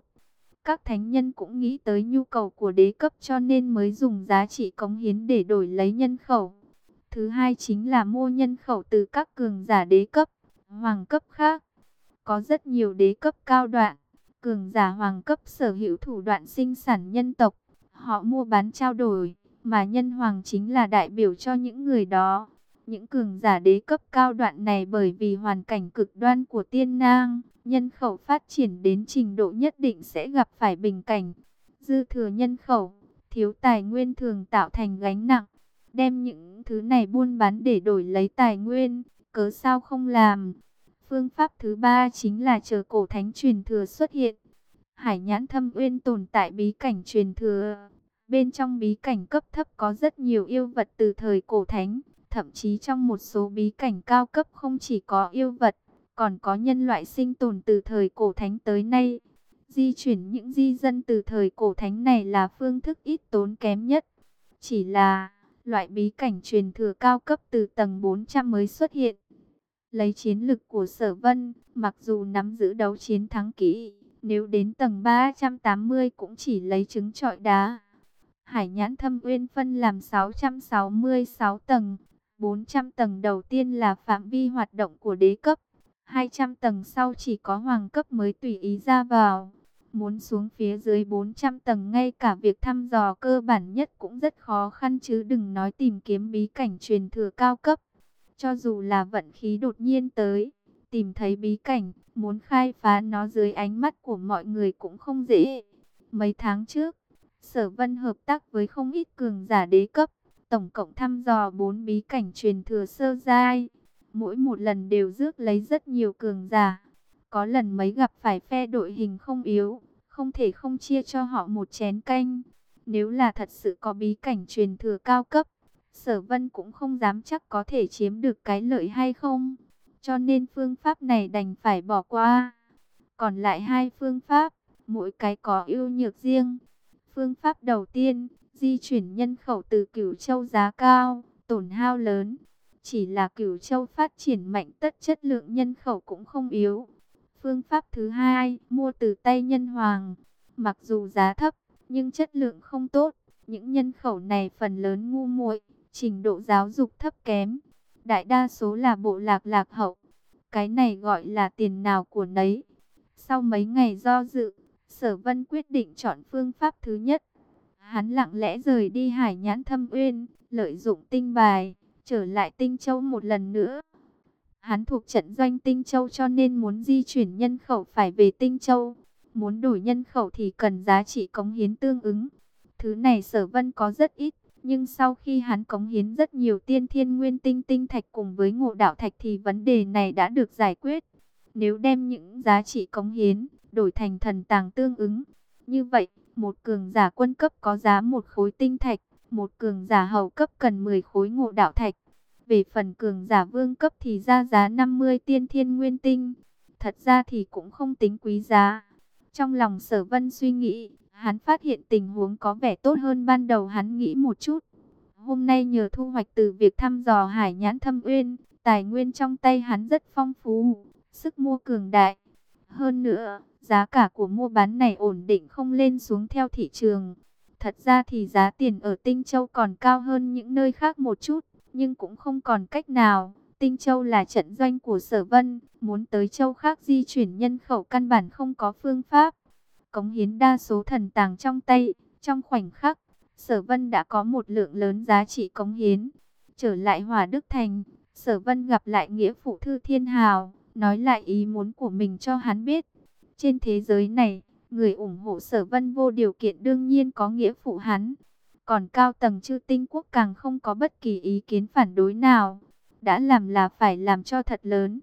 S1: Các thánh nhân cũng nghĩ tới nhu cầu của đế cấp cho nên mới dùng giá trị cống hiến để đổi lấy nhân khẩu. Thứ hai chính là mua nhân khẩu từ các cường giả đế cấp, hoàng cấp khác. Có rất nhiều đế cấp cao đoạn, cường giả hoàng cấp sở hữu thủ đoạn sinh sản nhân tộc. Họ mua bán trao đổi, mà nhân hoàng chính là đại biểu cho những người đó. Những cường giả đế cấp cao đoạn này bởi vì hoàn cảnh cực đoan của tiên nang, nhân khẩu phát triển đến trình độ nhất định sẽ gặp phải bình cảnh. Dư thừa nhân khẩu, thiếu tài nguyên thường tạo thành gánh nặng. Đem những thứ này buôn bán để đổi lấy tài nguyên, cớ sao không làm. Phương pháp thứ ba chính là chờ cổ thánh truyền thừa xuất hiện. Hải nhãn thâm uyên tồn tại bí cảnh truyền thừa. Bên trong bí cảnh cấp thấp có rất nhiều yêu vật từ thời cổ thánh. Thậm chí trong một số bí cảnh cao cấp không chỉ có yêu vật, còn có nhân loại sinh tồn từ thời cổ thánh tới nay. Di chuyển những di dân từ thời cổ thánh này là phương thức ít tốn kém nhất. Chỉ là loại bí cảnh truyền thừa cao cấp từ tầng 400 mới xuất hiện. Lấy chiến lực của sở vân, mặc dù nắm giữ đấu chiến thắng kỹ, nếu đến tầng 380 cũng chỉ lấy trứng trọi đá. Hải nhãn thâm uyên phân làm 666 tầng, 400 tầng đầu tiên là phạm vi hoạt động của đế cấp, 200 tầng sau chỉ có hoàng cấp mới tùy ý ra vào. Muốn xuống phía dưới 400 tầng ngay cả việc thăm dò cơ bản nhất cũng rất khó khăn chứ đừng nói tìm kiếm bí cảnh truyền thừa cao cấp. Cho dù là vận khí đột nhiên tới, tìm thấy bí cảnh, muốn khai phá nó dưới ánh mắt của mọi người cũng không dễ. Mấy tháng trước, Sở Vân hợp tác với không ít cường giả đế cấp, tổng cộng thăm dò 4 bí cảnh truyền thừa sơ giai. Mỗi một lần đều rước lấy rất nhiều cường giả. Có lần mấy gặp phải phe đội hình không yếu, không thể không chia cho họ một chén canh. Nếu là thật sự có bí cảnh truyền thừa cao cấp, Sở Vân cũng không dám chắc có thể chiếm được cái lợi hay không. Cho nên phương pháp này đành phải bỏ qua. Còn lại hai phương pháp, mỗi cái có ưu nhược riêng. Phương pháp đầu tiên, di chuyển nhân khẩu từ Cửu Châu giá cao, tổn hao lớn. Chỉ là Cửu Châu phát triển mạnh tất chất lượng nhân khẩu cũng không yếu. Phương pháp thứ hai, mua từ tay nhân hoàng. Mặc dù giá thấp, nhưng chất lượng không tốt. Những nhân khẩu này phần lớn ngu muội, trình độ giáo dục thấp kém. Đại đa số là bộ lạc lạc hậu. Cái này gọi là tiền nào của nấy. Sau mấy ngày do dự, Sở Vân quyết định chọn phương pháp thứ nhất. Hắn lặng lẽ rời đi Hải Nhãn Thâm Uyên, lợi dụng tinh bài, trở lại Tinh Châu một lần nữa. Hắn thuộc trận doanh Tinh Châu cho nên muốn di chuyển nhân khẩu phải về Tinh Châu. Muốn đổi nhân khẩu thì cần giá trị cống hiến tương ứng. Thứ này Sở Vân có rất ít, nhưng sau khi hắn cống hiến rất nhiều tiên thiên nguyên tinh tinh thạch cùng với ngộ đạo thạch thì vấn đề này đã được giải quyết. Nếu đem những giá trị cống hiến đổi thành thần tàng tương ứng, như vậy, một cường giả quân cấp có giá một khối tinh thạch, một cường giả hầu cấp cần 10 khối ngộ đạo thạch. Về phần cường giả vương cấp thì ra giá 50 tiên thiên nguyên tinh. Thật ra thì cũng không tính quý giá. Trong lòng sở vân suy nghĩ, hắn phát hiện tình huống có vẻ tốt hơn ban đầu hắn nghĩ một chút. Hôm nay nhờ thu hoạch từ việc thăm dò hải nhãn thâm uyên, tài nguyên trong tay hắn rất phong phú, sức mua cường đại. Hơn nữa, giá cả của mua bán này ổn định không lên xuống theo thị trường. Thật ra thì giá tiền ở Tinh Châu còn cao hơn những nơi khác một chút, nhưng cũng không còn cách nào. Tinh Châu là trận doanh của Sở Vân, muốn tới châu khác di chuyển nhân khẩu căn bản không có phương pháp cống hiến đa số thần tàng trong tay. Trong khoảnh khắc, Sở Vân đã có một lượng lớn giá trị cống hiến. Trở lại Hòa Đức Thành, Sở Vân gặp lại nghĩa phụ Thư Thiên Hào, nói lại ý muốn của mình cho hắn biết. Trên thế giới này, người ủng hộ Sở Vân vô điều kiện đương nhiên có nghĩa phụ hắn. Còn cao tầng chư tinh quốc càng không có bất kỳ ý kiến phản đối nào. Đã làm là phải làm cho thật lớn.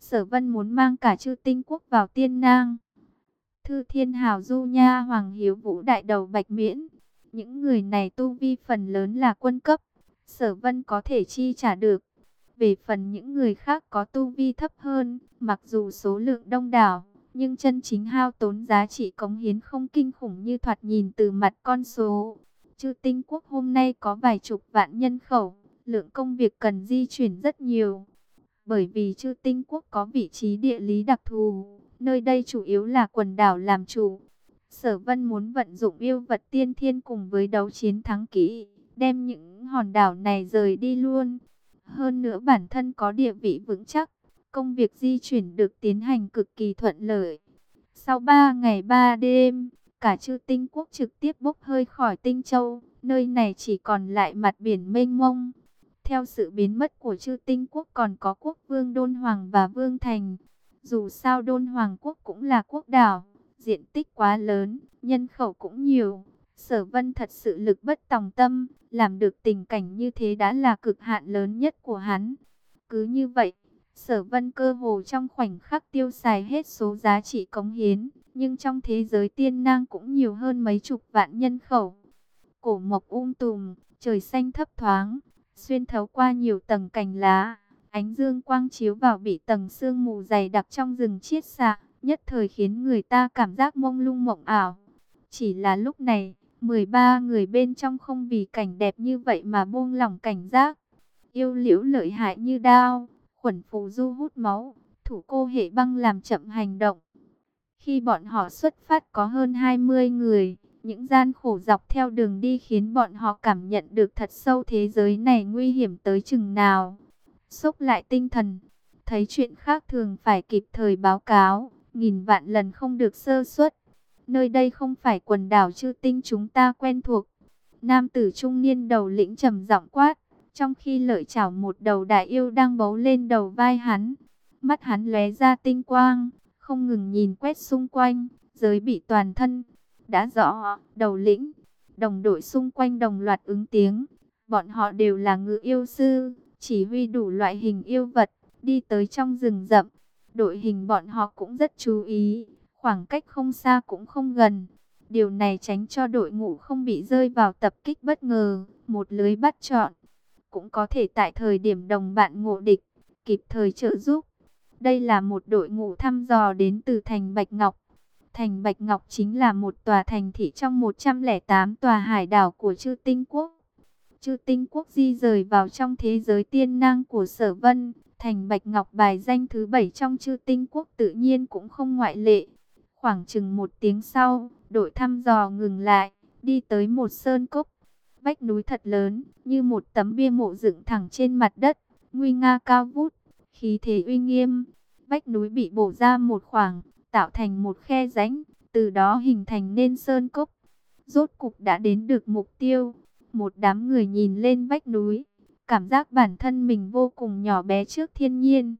S1: Sở Vân muốn mang cả chư tinh quốc vào tiên nang. Thư Thiên Hào Du Nha Hoàng Hiếu Vũ Đại Đầu Bạch Miễn. Những người này tu vi phần lớn là quân cấp. Sở Vân có thể chi trả được. Về phần những người khác có tu vi thấp hơn, mặc dù số lượng đông đảo, nhưng chân chính hao tốn giá trị cống hiến không kinh khủng như thoạt nhìn từ mặt con số. Chư tinh quốc hôm nay có vài chục vạn nhân khẩu, lượng công việc cần di chuyển rất nhiều. Bởi vì chư tinh quốc có vị trí địa lý đặc thù, Nơi đây chủ yếu là quần đảo làm chủ. Sở Vân muốn vận dụng yêu vật tiên thiên cùng với đấu chiến thắng kỹ, đem những hòn đảo này rời đi luôn. Hơn nữa bản thân có địa vị vững chắc, công việc di chuyển được tiến hành cực kỳ thuận lợi. Sau 3 ngày 3 đêm, cả chư tinh quốc trực tiếp bốc hơi khỏi tinh châu, nơi này chỉ còn lại mặt biển mênh mông. Theo sự biến mất của chư tinh quốc còn có quốc vương Đôn Hoàng và Vương Thành, dù sao Đôn Hoàng Quốc cũng là quốc đảo, diện tích quá lớn, nhân khẩu cũng nhiều. Sở Vân thật sự lực bất tòng tâm, làm được tình cảnh như thế đã là cực hạn lớn nhất của hắn. Cứ như vậy, Sở vân cơ hồ trong khoảnh khắc tiêu xài hết số giá trị cống hiến, nhưng trong thế giới tiên nang cũng nhiều hơn mấy chục vạn nhân khẩu. Cổ mộc um tùm, trời xanh thấp thoáng, xuyên thấu qua nhiều tầng cành lá, ánh dương quang chiếu vào bị tầng sương mù dày đặc trong rừng chiết xạ, nhất thời khiến người ta cảm giác mông lung mộng ảo. Chỉ là lúc này, 13 người bên trong không vì cảnh đẹp như vậy mà buông lỏng cảnh giác. Yêu liễu lợi hại như đao, khuẩn phù du hút máu, thủ cô hệ băng làm chậm hành động. Khi bọn họ xuất phát có hơn 20 người, những gian khổ dọc theo đường đi khiến bọn họ cảm nhận được thật sâu thế giới này nguy hiểm tới chừng nào sốc lại tinh thần, thấy chuyện khác thường phải kịp thời báo cáo, nghìn vạn lần không được sơ suất. Nơi đây không phải quần đảo chư tinh chúng ta quen thuộc. Nam tử trung niên đầu lĩnh trầm giọng quát, trong khi lợi chảo một đầu đại yêu đang bấu lên đầu vai hắn. Mắt hắn lóe ra tinh quang, không ngừng nhìn quét xung quanh, giới bị toàn thân. Đã rõ, đầu lĩnh, đồng đội xung quanh đồng loạt ứng tiếng. Bọn họ đều là ngự yêu sư, chỉ huy đủ loại hình yêu vật, đi tới trong rừng rậm. Đội hình bọn họ cũng rất chú ý, khoảng cách không xa cũng không gần. Điều này tránh cho đội ngũ không bị rơi vào tập kích bất ngờ, một lưới bắt chọn. Cũng có thể tại thời điểm đồng bạn ngộ địch, kịp thời trợ giúp. Đây là một đội ngũ thăm dò đến từ thành Bạch Ngọc. Thành Bạch Ngọc chính là một tòa thành thị trong 108 tòa hải đảo của Chư Tinh Quốc. Chư Tinh Quốc di rời vào trong thế giới tiên năng của Sở Vân. Thành Bạch Ngọc bài danh thứ 7 trong Chư Tinh Quốc tự nhiên cũng không ngoại lệ. Khoảng chừng một tiếng sau, đội thăm dò ngừng lại, đi tới một sơn cốc. Vách núi thật lớn, như một tấm bia mộ dựng thẳng trên mặt đất, nguy nga cao vút, khí thế uy nghiêm. Vách núi bị bổ ra một khoảng, tạo thành một khe rãnh, từ đó hình thành nên sơn cốc. Rốt cục đã đến được mục tiêu. Một đám người nhìn lên vách núi, cảm giác bản thân mình vô cùng nhỏ bé trước thiên nhiên.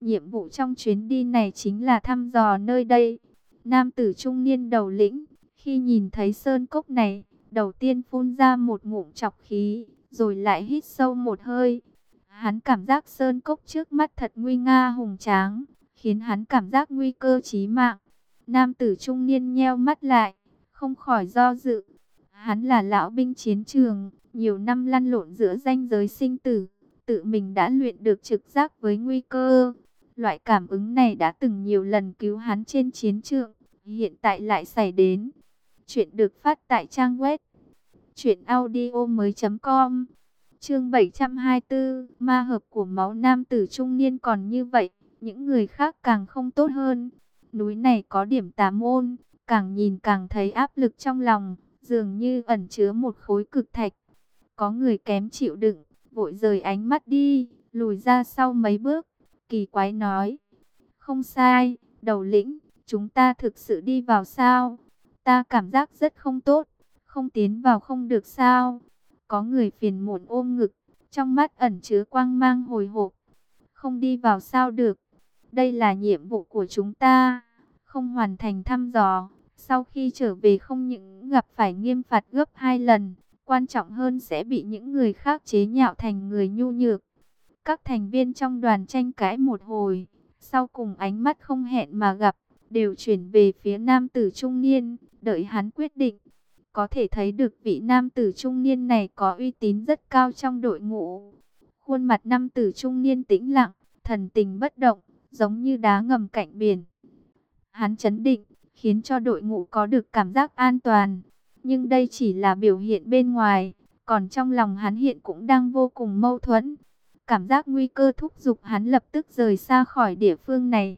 S1: Nhiệm vụ trong chuyến đi này chính là thăm dò nơi đây. Nam tử trung niên đầu lĩnh, khi nhìn thấy sơn cốc này, đầu tiên phun ra một ngụm chọc khí, rồi lại hít sâu một hơi. Hắn cảm giác sơn cốc trước mắt thật nguy nga hùng tráng, khiến hắn cảm giác nguy cơ chí mạng. Nam tử trung niên nheo mắt lại, không khỏi do dự. Hắn là lão binh chiến trường, nhiều năm lăn lộn giữa danh giới sinh tử, tự mình đã luyện được trực giác với nguy cơ. Loại cảm ứng này đã từng nhiều lần cứu hắn trên chiến trường, hiện tại lại xảy đến. Chuyện được phát tại trang web truyệnaudiomoi.com. Chương 724, ma hợp của máu nam tử trung niên còn như vậy, những người khác càng không tốt hơn. Núi này có điểm tà môn, càng nhìn càng thấy áp lực trong lòng, dường như ẩn chứa một khối cực thạch. Có người kém chịu đựng, vội rời ánh mắt đi, lùi ra sau mấy bước, kỳ quái nói: "Không sai, đầu lĩnh, chúng ta thực sự đi vào sao? Ta cảm giác rất không tốt, không tiến vào không được sao?" Có người phiền muộn ôm ngực, trong mắt ẩn chứa quang mang hồi hộp. Không đi vào sao được? Đây là nhiệm vụ của chúng ta. Không hoàn thành thăm dò, sau khi trở về không những gặp phải nghiêm phạt gấp hai lần, quan trọng hơn sẽ bị những người khác chế nhạo thành người nhu nhược. Các thành viên trong đoàn tranh cãi một hồi, sau cùng ánh mắt không hẹn mà gặp, đều chuyển về phía nam tử trung niên, đợi hắn quyết định. Có thể thấy được vị nam tử trung niên này có uy tín rất cao trong đội ngũ. Khuôn mặt nam tử trung niên tĩnh lặng, thần tình bất động, giống như đá ngầm cạnh biển. Hắn chấn định, khiến cho đội ngũ có được cảm giác an toàn. Nhưng đây chỉ là biểu hiện bên ngoài, còn trong lòng hắn hiện cũng đang vô cùng mâu thuẫn. Cảm giác nguy cơ thúc giục hắn lập tức rời xa khỏi địa phương này.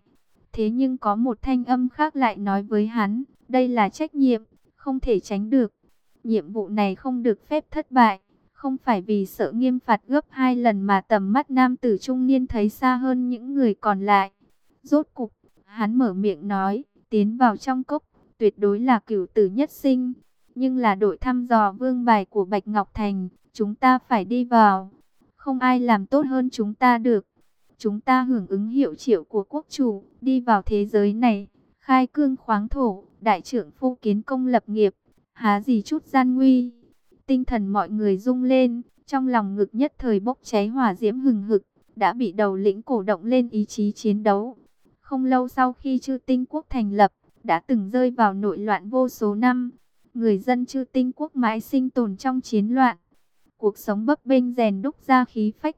S1: Thế nhưng có một thanh âm khác lại nói với hắn, đây là trách nhiệm, không thể tránh được. Nhiệm vụ này không được phép thất bại, không phải vì sợ nghiêm phạt gấp hai lần mà tầm mắt nam tử trung niên thấy xa hơn những người còn lại. Rốt cục, hắn mở miệng nói, tiến vào trong cốc, tuyệt đối là cửu tử nhất sinh. Nhưng là đội thăm dò vương bài của Bạch Ngọc Thành, chúng ta phải đi vào. Không ai làm tốt hơn chúng ta được. Chúng ta hưởng ứng hiệu triệu của quốc chủ, đi vào thế giới này, khai cương khoáng thổ, đại trưởng phu kiến công lập nghiệp, há gì chút gian nguy. Tinh thần mọi người rung lên, trong lòng ngực nhất thời bốc cháy hỏa diễm hừng hực, đã bị đầu lĩnh cổ động lên ý chí chiến đấu. Không lâu sau khi chư tinh quốc thành lập, đã từng rơi vào nội loạn vô số năm. Người dân chư tinh quốc mãi sinh tồn trong chiến loạn. Cuộc sống bấp bênh rèn đúc ra khí phách.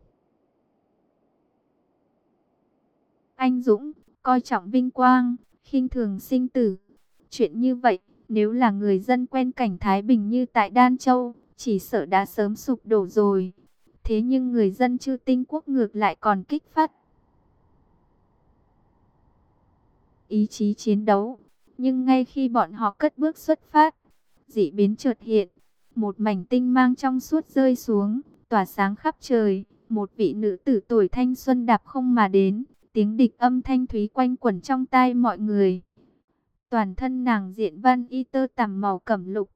S1: Anh Dũng, coi trọng vinh quang, khinh thường sinh tử. Chuyện như vậy, nếu là người dân quen cảnh Thái Bình như tại Đan Châu, chỉ sợ đã sớm sụp đổ rồi. Thế nhưng người dân chư tinh quốc ngược lại còn kích phát. Ý chí chiến đấu. Nhưng ngay khi bọn họ cất bước xuất phát, dị biến chợt hiện. Một mảnh tinh mang trong suốt rơi xuống, tỏa sáng khắp trời. Một vị nữ tử tuổi thanh xuân đạp không mà đến, tiếng địch âm thanh thúy quanh quẩn trong tai mọi người. Toàn thân nàng diện văn y tơ tằm màu cẩm lục,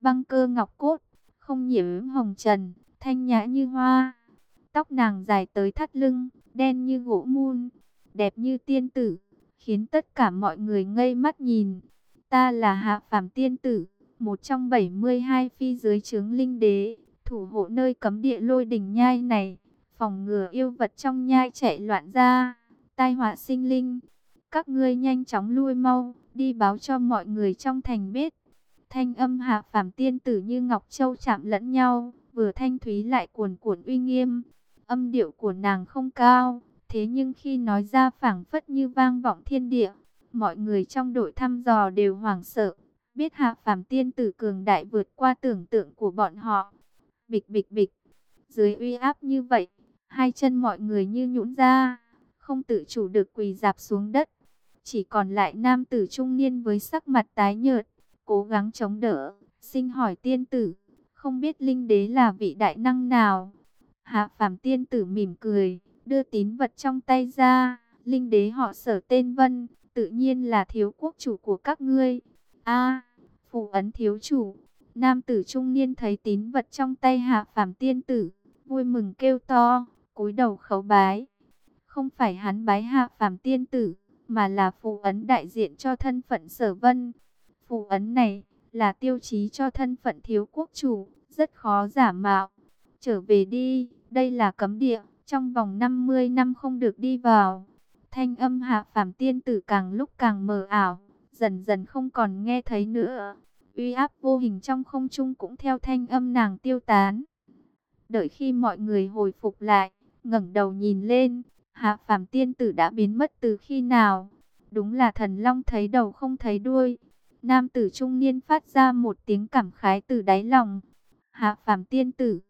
S1: băng cơ ngọc cốt, không nhiễm hồng trần, thanh nhã như hoa. Tóc nàng dài tới thắt lưng, đen như gỗ mun, đẹp như tiên tử, khiến tất cả mọi người ngây mắt nhìn. Ta là hạ phàm tiên tử, một trong 72 phi dưới trướng linh đế, thủ hộ nơi cấm địa lôi đỉnh nhai này, phòng ngừa yêu vật trong nhai chạy loạn ra, tai họa sinh linh. Các ngươi nhanh chóng lui mau, đi báo cho mọi người trong thành biết. Thanh âm hạ phàm tiên tử như ngọc châu chạm lẫn nhau, vừa thanh thúy lại cuồn cuộn uy nghiêm. Âm điệu của nàng không cao, thế nhưng khi nói ra phảng phất như vang vọng thiên địa, mọi người trong đội thăm dò đều hoảng sợ, biết hạ phàm tiên tử cường đại vượt qua tưởng tượng của bọn họ. Bịch bịch bịch, dưới uy áp như vậy, hai chân mọi người như nhũn ra, không tự chủ được quỳ dạp xuống đất. Chỉ còn lại nam tử trung niên với sắc mặt tái nhợt, cố gắng chống đỡ, sinh hỏi tiên tử, không biết linh đế là vị đại năng nào. Hạ phàm tiên tử mỉm cười, đưa tín vật trong tay ra, linh đế họ sở tên Vân, tự nhiên là thiếu quốc chủ của các ngươi. A, phù ấn thiếu chủ. Nam tử trung niên thấy tín vật trong tay hạ phàm tiên tử, vui mừng kêu to, cúi đầu khấu bái. Không phải hắn bái hạ phàm tiên tử, mà là phù ấn đại diện cho thân phận sở vân. Phù ấn này là tiêu chí cho thân phận thiếu quốc chủ, rất khó giả mạo. Trở về đi, đây là cấm địa, trong vòng 50 năm không được đi vào. Thanh âm hạ phàm tiên tử càng lúc càng mờ ảo, dần dần không còn nghe thấy nữa. Uy áp vô hình trong không trung cũng theo thanh âm nàng tiêu tán. Đợi khi mọi người hồi phục lại, ngẩng đầu nhìn lên, Hạ phàm tiên tử đã biến mất từ khi nào? Đúng là thần long thấy đầu không thấy đuôi. Nam tử trung niên phát ra một tiếng cảm khái từ đáy lòng. Hạ phàm tiên tử,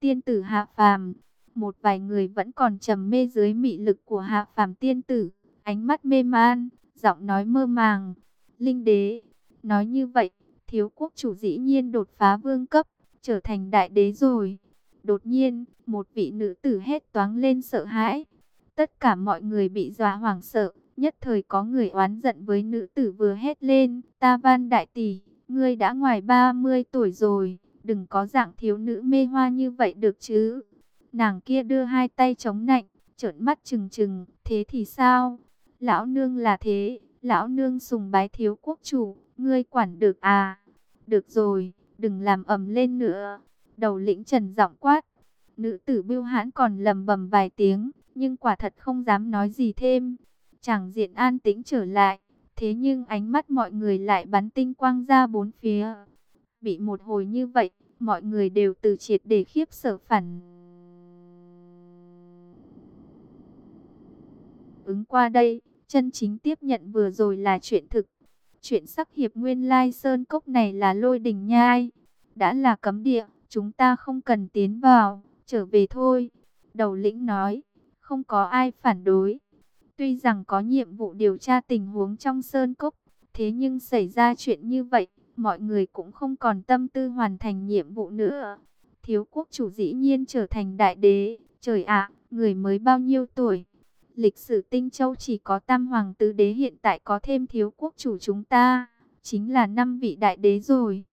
S1: tiên tử hạ phàm. Một vài người vẫn còn trầm mê dưới mị lực của hạ phàm tiên tử. Ánh mắt mê man, giọng nói mơ màng. Linh đế, nói như vậy, thiếu quốc chủ dĩ nhiên đột phá vương cấp, trở thành đại đế rồi. Đột nhiên, một vị nữ tử hét toáng lên sợ hãi. Tất cả mọi người bị dọa hoảng sợ, nhất thời có người oán giận với nữ tử vừa hét lên, ta van đại tỷ, ngươi đã ngoài 30 tuổi rồi, đừng có dạng thiếu nữ mê hoa như vậy được chứ. Nàng kia đưa hai tay chống nạnh, trợn mắt trừng trừng, thế thì sao? Lão nương là thế, lão nương sùng bái thiếu quốc chủ, ngươi quản được à? Được rồi, đừng làm ầm lên nữa. Đầu lĩnh trần giọng quát, nữ tử bưu hãn còn lầm bầm vài tiếng, nhưng quả thật không dám nói gì thêm. Chẳng diện an tĩnh trở lại, thế nhưng ánh mắt mọi người lại bắn tinh quang ra bốn phía. Bị một hồi như vậy, mọi người đều từ triệt để khiếp sợ phản. Ứng qua đây, chân chính tiếp nhận vừa rồi là chuyện thực. Chuyện sắc hiệp nguyên lai sơn cốc này là lôi đình nhai. Đã là cấm địa, chúng ta không cần tiến vào, trở về thôi. Đầu lĩnh nói không có ai phản đối. Tuy rằng có nhiệm vụ điều tra tình huống trong Sơn Cốc, thế nhưng xảy ra chuyện như vậy, mọi người cũng không còn tâm tư hoàn thành nhiệm vụ nữa. Thiếu quốc chủ dĩ nhiên trở thành đại đế, trời ạ, người mới bao nhiêu tuổi? Lịch sử Tinh Châu chỉ có tam hoàng tứ đế hiện tại có thêm thiếu quốc chủ chúng ta, chính là năm vị đại đế rồi.